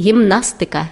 гімнастика.